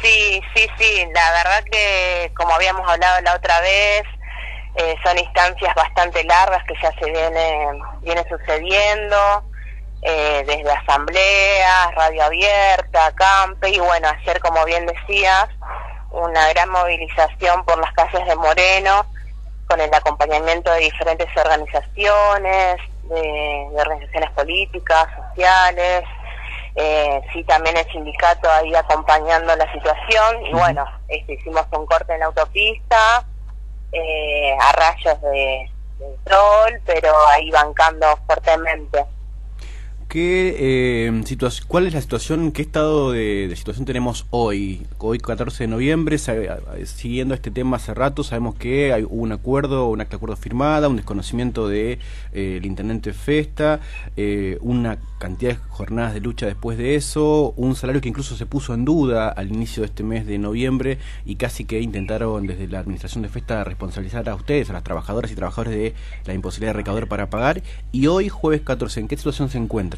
Sí, sí, sí, la verdad que como habíamos hablado la otra vez, eh, son instancias bastante largas que ya se viene, viene sucediendo, eh, desde asambleas, radio abierta, campe, y bueno, ayer como bien decías, una gran movilización por las calles de Moreno, con el acompañamiento de diferentes organizaciones, de, organizaciones políticas, sociales, eh, sí también el sindicato ahí acompañando la situación y bueno, este, hicimos un corte en la autopista eh, a rayos de, de sol, pero ahí bancando fuertemente. ¿Qué, eh, ¿Cuál es la situación, qué estado de, situación tenemos hoy? Hoy 14 de noviembre, siguiendo este tema hace rato, sabemos que hay, un acuerdo, un acta de acuerdo firmada, un desconocimiento del de, eh, intendente Festa, eh, una cantidad de jornadas de lucha después de eso, un salario que incluso se puso en duda al inicio de este mes de noviembre y casi que intentaron desde la administración de Festa responsabilizar a ustedes, a las trabajadoras y trabajadores de la imposibilidad de recaudar para pagar. Y hoy, jueves 14, ¿en qué situación se encuentra?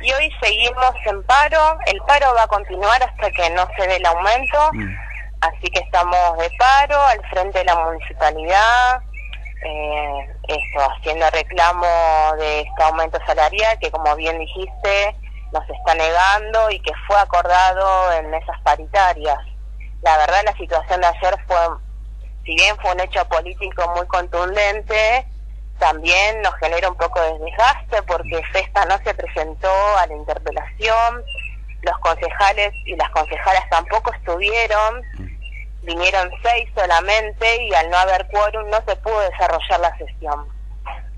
Y hoy seguimos en paro, el paro va a continuar hasta que no se dé el aumento, mm. así que estamos de paro al frente de la municipalidad, eh, esto, haciendo reclamo de este aumento salarial que como bien dijiste nos está negando y que fue acordado en mesas paritarias. La verdad la situación de ayer fue, si bien fue un hecho político muy contundente, también nos genera un poco de desgaste porque Festa no se presentó a la interpelación, los concejales y las concejalas tampoco estuvieron, vinieron seis solamente y al no haber quórum no se pudo desarrollar la sesión.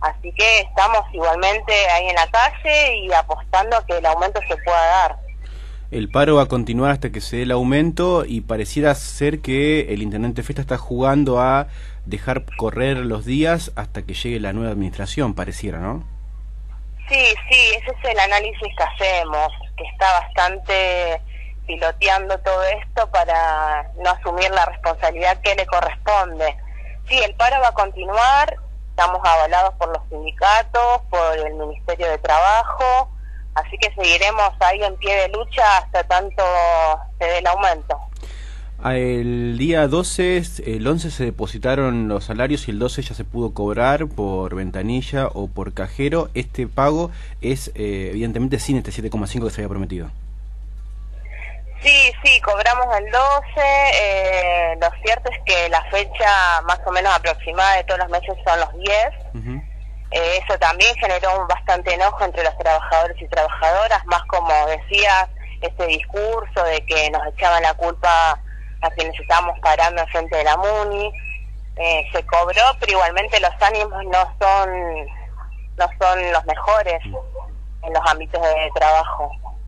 Así que estamos igualmente ahí en la calle y apostando a que el aumento se pueda dar. El paro va a continuar hasta que se dé el aumento y pareciera ser que el intendente Festa está jugando a dejar correr los días hasta que llegue la nueva administración, pareciera, ¿no? Sí, sí, ese es el análisis que hacemos, que está bastante piloteando todo esto para no asumir la responsabilidad que le corresponde. Sí, el paro va a continuar, estamos avalados por los sindicatos, por el Ministerio de Trabajo, así que seguiremos ahí en pie de lucha hasta tanto se dé el aumento. El día 12, el 11 se depositaron los salarios y el 12 ya se pudo cobrar por ventanilla o por cajero. Este pago es eh, evidentemente sin este 7,5 que se había prometido. Sí, sí, cobramos el 12. Eh, lo cierto es que la fecha más o menos aproximada de todos los meses son los 10. Eh, eso también generó bastante enojo entre los trabajadores y trabajadoras, más como decías, este discurso de que nos echaban la culpa a quienes estábamos parando en frente de la MUNI. Eh, se cobró, pero igualmente los ánimos no son, no son los mejores en los ámbitos de trabajo.